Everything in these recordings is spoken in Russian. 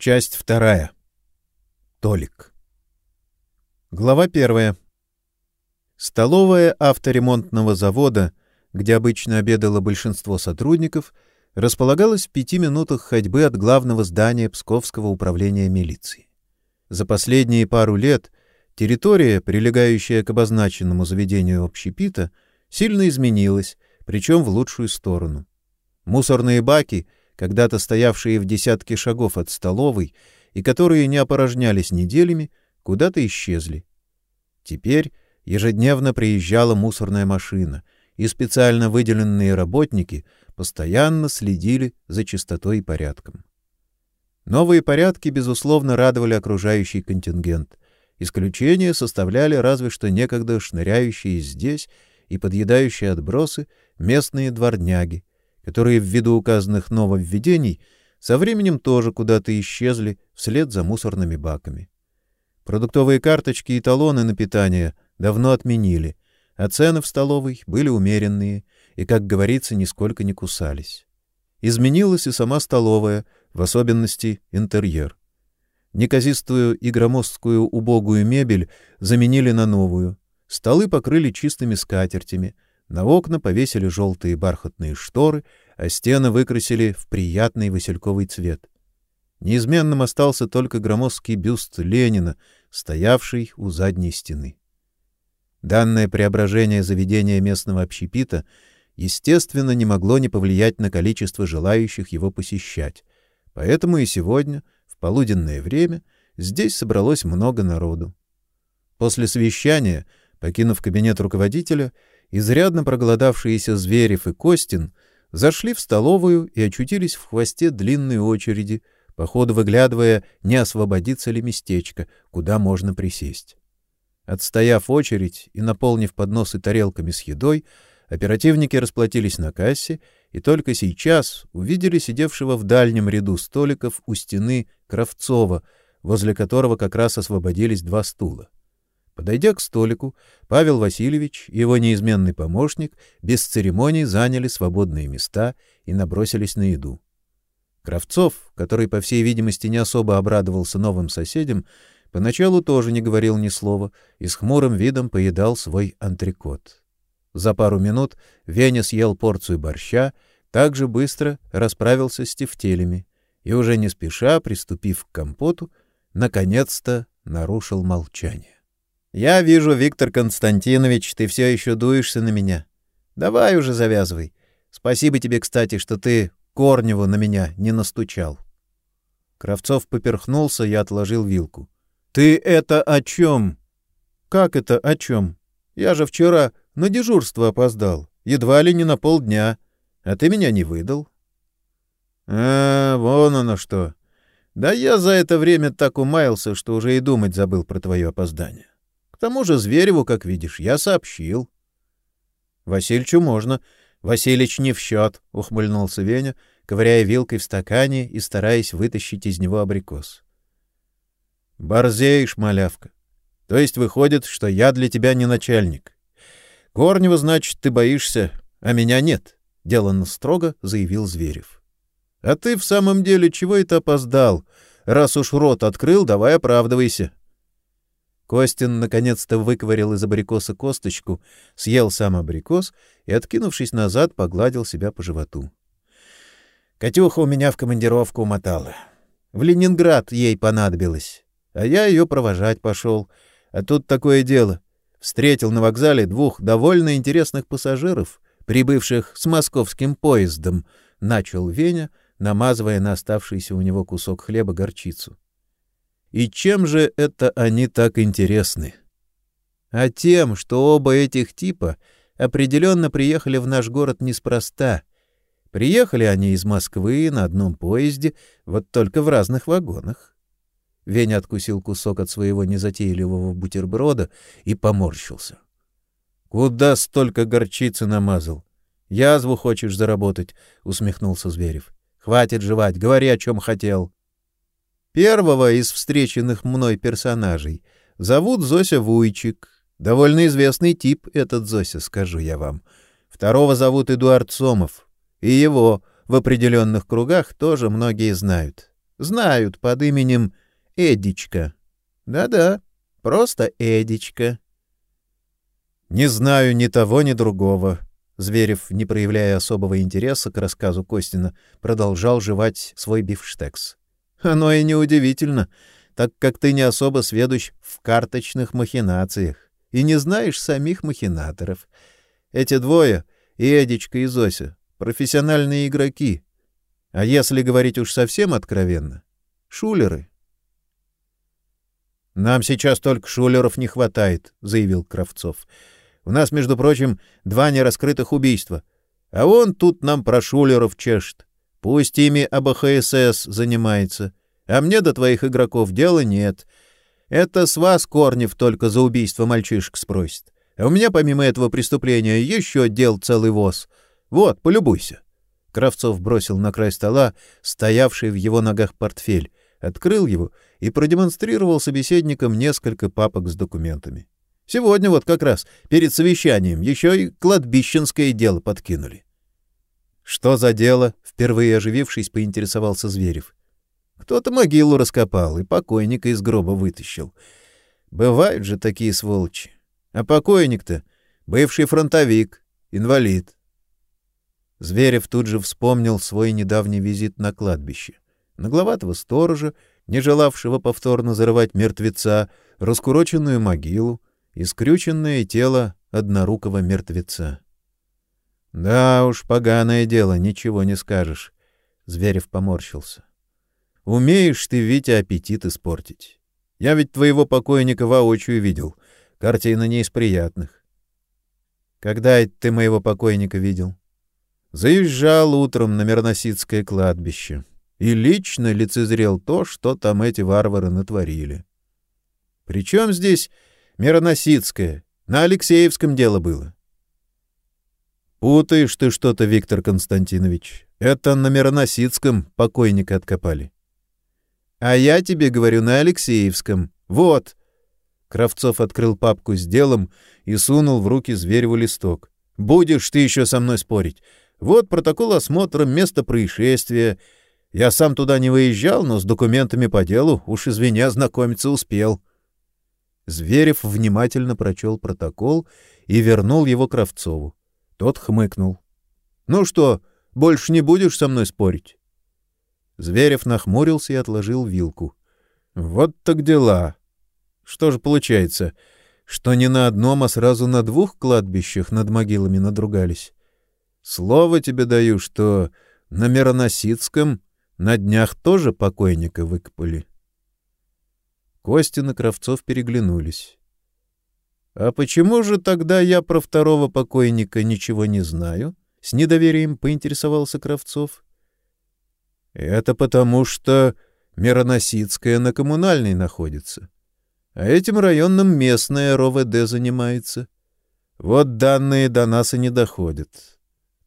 Часть вторая. Толик. Глава первая. Столовая авторемонтного завода, где обычно обедало большинство сотрудников, располагалась в пяти минутах ходьбы от главного здания Псковского управления милиции. За последние пару лет территория, прилегающая к обозначенному заведению общепита, сильно изменилась, причем в лучшую сторону. Мусорные баки — когда-то стоявшие в десятке шагов от столовой и которые не опорожнялись неделями, куда-то исчезли. Теперь ежедневно приезжала мусорная машина, и специально выделенные работники постоянно следили за чистотой и порядком. Новые порядки, безусловно, радовали окружающий контингент. Исключение составляли разве что некогда шныряющие здесь и подъедающие отбросы местные дворняги, которые ввиду указанных нововведений со временем тоже куда-то исчезли вслед за мусорными баками. Продуктовые карточки и талоны на питание давно отменили, а цены в столовой были умеренные и, как говорится, нисколько не кусались. Изменилась и сама столовая, в особенности интерьер. Неказистую и громоздкую убогую мебель заменили на новую. Столы покрыли чистыми скатертями — на окна повесили желтые бархатные шторы, а стены выкрасили в приятный васильковый цвет. Неизменным остался только громоздкий бюст Ленина, стоявший у задней стены. Данное преображение заведения местного общепита, естественно, не могло не повлиять на количество желающих его посещать. Поэтому и сегодня, в полуденное время, здесь собралось много народу. После совещания, покинув кабинет руководителя, изрядно проголодавшиеся Зверев и Костин зашли в столовую и очутились в хвосте длинной очереди, по ходу выглядывая, не освободится ли местечко, куда можно присесть. Отстояв очередь и наполнив подносы тарелками с едой, оперативники расплатились на кассе и только сейчас увидели сидевшего в дальнем ряду столиков у стены Кравцова, возле которого как раз освободились два стула. Подойдя к столику, Павел Васильевич и его неизменный помощник без церемоний заняли свободные места и набросились на еду. Кравцов, который, по всей видимости, не особо обрадовался новым соседям, поначалу тоже не говорил ни слова и с хмурым видом поедал свой антрикот. За пару минут Веня съел порцию борща, так же быстро расправился с тефтелями и, уже не спеша, приступив к компоту, наконец-то нарушил молчание. Я вижу, Виктор Константинович, ты все еще дуешься на меня. Давай уже завязывай. Спасибо тебе, кстати, что ты Корневу на меня не настучал. Кравцов поперхнулся и отложил вилку. Ты это о чем? Как это о чем? Я же вчера на дежурство опоздал, едва ли не на полдня, а ты меня не выдал. А, вон оно что. Да я за это время так умаялся, что уже и думать забыл про твое опоздание. К тому же Звереву, как видишь, я сообщил. — Васильчу можно. Василич не в счет, — ухмыльнулся Веня, ковыряя вилкой в стакане и стараясь вытащить из него абрикос. — Борзеешь, малявка. То есть выходит, что я для тебя не начальник. Корнева, значит, ты боишься, а меня нет, — деланно строго заявил Зверев. — А ты в самом деле чего это опоздал? Раз уж рот открыл, давай оправдывайся. Костин наконец-то выковырял из абрикоса косточку, съел сам абрикос и, откинувшись назад, погладил себя по животу. Катюха у меня в командировку умотала. В Ленинград ей понадобилось, а я ее провожать пошел. А тут такое дело. Встретил на вокзале двух довольно интересных пассажиров, прибывших с московским поездом, начал Веня, намазывая на оставшийся у него кусок хлеба горчицу. И чем же это они так интересны? А тем, что оба этих типа определенно приехали в наш город неспроста. Приехали они из Москвы на одном поезде, вот только в разных вагонах. Веня откусил кусок от своего незатейливого бутерброда и поморщился. — Куда столько горчицы намазал? Язву хочешь заработать? — усмехнулся Зверев. — Хватит жевать, говори, о чем хотел. Первого из встреченных мной персонажей зовут Зося Вуйчик. Довольно известный тип этот Зося, скажу я вам. Второго зовут Эдуард Сомов. И его в определенных кругах тоже многие знают. Знают под именем Эдичка. Да-да, просто Эдичка. Не знаю ни того, ни другого. Зверев, не проявляя особого интереса к рассказу Костина, продолжал жевать свой бифштекс. Оно и неудивительно, так как ты не особо сведущ в карточных махинациях и не знаешь самих махинаторов. Эти двое, и Эдичка, и Зося, профессиональные игроки. А если говорить уж совсем откровенно, шулеры. Нам сейчас только шулеров не хватает, заявил Кравцов. У нас, между прочим, два нераскрытых убийства. А он тут нам про шулеров чешет. Пусть ими АБХСС занимается. А мне до твоих игроков дела нет. Это с вас Корнев только за убийство мальчишек спросит. А у меня помимо этого преступления еще дел целый воз. Вот, полюбуйся. Кравцов бросил на край стола стоявший в его ногах портфель, открыл его и продемонстрировал собеседникам несколько папок с документами. Сегодня вот как раз перед совещанием еще и кладбищенское дело подкинули. Что за дело? Впервые оживившись, поинтересовался Зверев. Кто-то могилу раскопал и покойника из гроба вытащил. Бывают же такие сволочи. А покойник-то бывший фронтовик, инвалид. Зверев тут же вспомнил свой недавний визит на кладбище. Нагловатого сторожа, не желавшего повторно зарывать мертвеца, раскуроченную могилу, и скрюченное тело однорукого мертвеца. Да уж, поганое дело, ничего не скажешь. Зверев поморщился. Умеешь ты, Витя, аппетит испортить. Я ведь твоего покойника воочию видел. Картина не из приятных. Когда это ты моего покойника видел? Заезжал утром на Мирносицкое кладбище и лично лицезрел то, что там эти варвары натворили. Причем здесь Мироносицкое. На Алексеевском дело было. Путаешь ты что-то, Виктор Константинович. Это на Мироносицком покойника откопали. А я тебе говорю на Алексеевском. Вот. Кравцов открыл папку с делом и сунул в руки Звереву листок. Будешь ты еще со мной спорить. Вот протокол осмотра места происшествия. Я сам туда не выезжал, но с документами по делу, уж извини, знакомиться успел. Зверев внимательно прочел протокол и вернул его Кравцову. Тот хмыкнул. Ну что, больше не будешь со мной спорить? Зверев нахмурился и отложил вилку. Вот так дела. Что же получается, что не на одном, а сразу на двух кладбищах над могилами надругались? Слово тебе даю, что на Мироносицком на днях тоже покойника выкопали. Костин и Кравцов переглянулись. — А почему же тогда я про второго покойника ничего не знаю? — с недоверием поинтересовался Кравцов. — Это потому, что Мироносицкая на коммунальной находится. А этим районным местная РОВД занимается. Вот данные до нас и не доходят.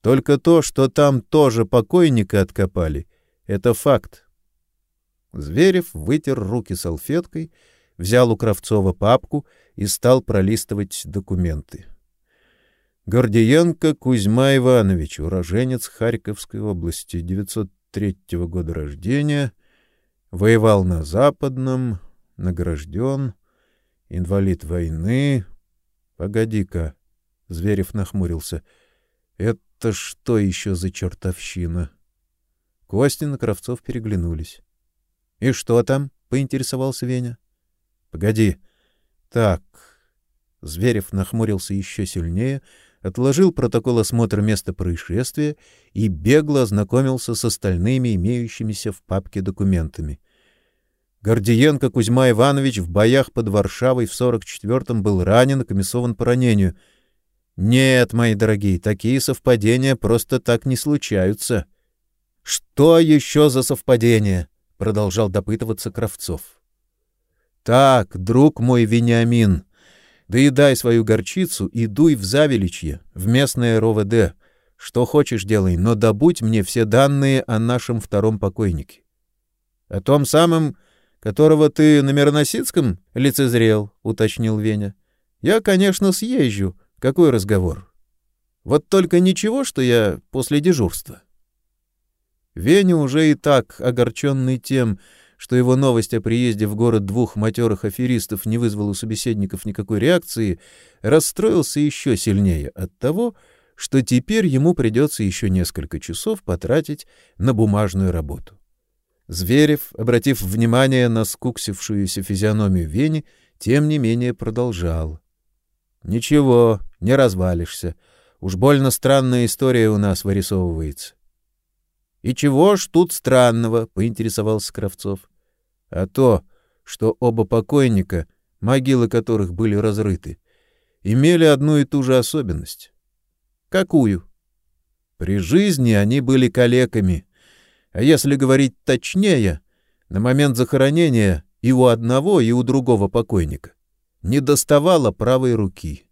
Только то, что там тоже покойника откопали, — это факт. Зверев вытер руки салфеткой, взял у Кравцова папку и стал пролистывать документы. Гордиенко Кузьма Иванович, уроженец Харьковской области, 903 года рождения, воевал на Западном, награжден, инвалид войны. Погоди-ка, Зверев нахмурился. Это что еще за чертовщина? Костин и Кравцов переглянулись. И что там? поинтересовался Веня. Погоди. Так. Зверев нахмурился еще сильнее, отложил протокол осмотра места происшествия и бегло ознакомился с остальными имеющимися в папке документами. Гордиенко Кузьма Иванович в боях под Варшавой в 44-м был ранен и комиссован по ранению. Нет, мои дорогие, такие совпадения просто так не случаются. Что еще за совпадение? — продолжал допытываться Кравцов. «Так, друг мой Вениамин, доедай свою горчицу и дуй в Завеличье, в местное РОВД. Что хочешь делай, но добудь мне все данные о нашем втором покойнике. О том самом, которого ты на Мироносицком лицезрел, — уточнил Веня. Я, конечно, съезжу. Какой разговор? Вот только ничего, что я после дежурства. Веня уже и так, огорченный тем, что его новость о приезде в город двух матерых аферистов не вызвала у собеседников никакой реакции, расстроился еще сильнее от того, что теперь ему придется еще несколько часов потратить на бумажную работу. Зверев, обратив внимание на скуксившуюся физиономию Вени, тем не менее продолжал. «Ничего, не развалишься. Уж больно странная история у нас вырисовывается». «И чего ж тут странного?» — поинтересовался Кравцов. «А то, что оба покойника, могилы которых были разрыты, имели одну и ту же особенность. Какую? При жизни они были калеками, а если говорить точнее, на момент захоронения и у одного, и у другого покойника не доставало правой руки.